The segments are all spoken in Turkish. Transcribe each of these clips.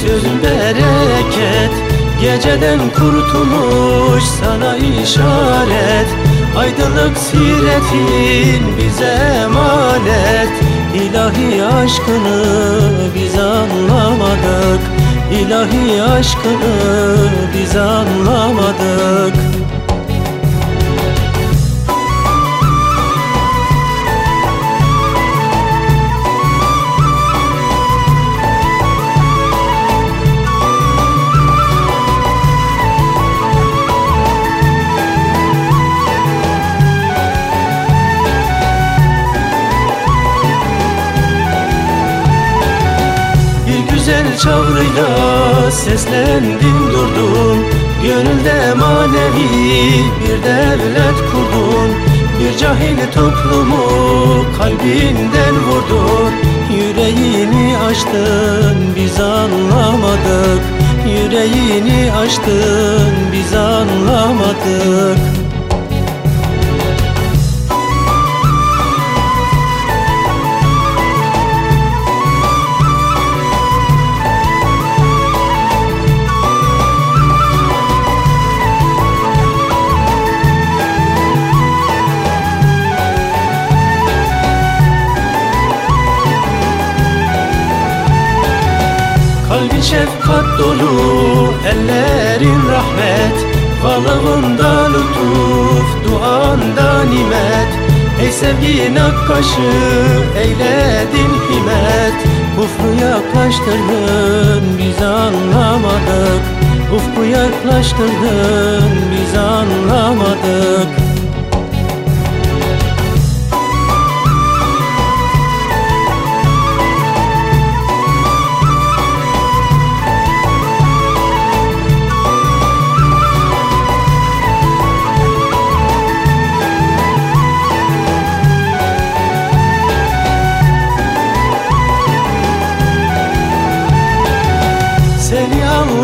sözün bereket Geceden kurtulmuş sana işaret. Aydınlık siretin bize emanet. İlahi aşkını biz anlamadık. İlahi aşkını biz anlamadık çağrıyla seslendin durdun. Gönülde manevi bir devlet kurdun. Bir cahil toplumu kalbinden vurdun. Yüreğini açtın biz anlamadık. Yüreğini açtın biz anlamadık şefkat dolu, ellerin rahmet Balığında lütuf, duanda nimet. Ey sevgi nakkaşı, eyledin himet. Ufku yaklaştırdın, biz anlamadık. Ufku yaklaştırdın, biz anlamadık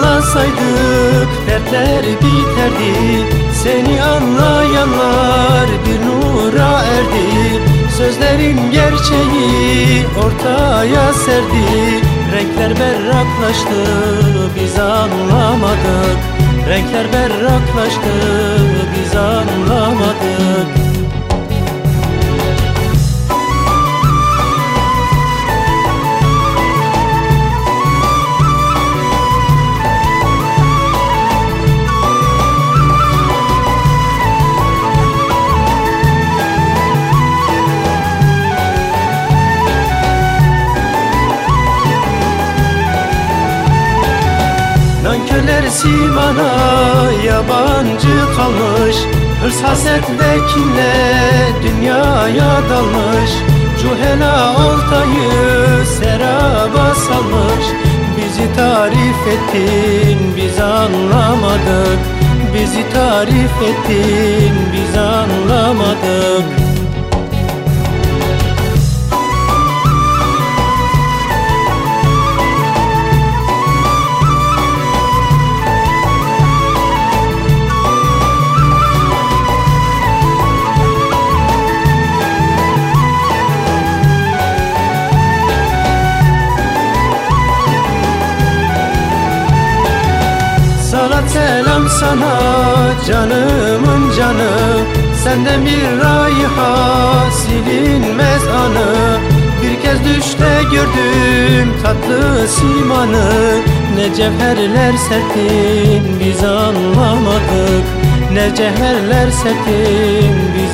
anlasaydık dertler biterdi. Seni anlayanlar bir nura erdi. Sözlerin gerçeği ortaya serdi. Renkler berraklaştı biz anlamadık. Renkler berraklaştı biz anlamadık Nankörler simana yabancı kalmış. Hırs haset ve kinle dünyaya dalmış. Cuhela oltayı seraba salmış. Bizi tarif ettin biz anlamadık. Bizi tarif ettin biz anlamadık Salat selam sana canımın canı. Senden bir rayha silinmez anı Bir kez düşte gördüm tatlı simanı. Ne cevherler serptin biz anlamadık. Ne cevherler serptin biz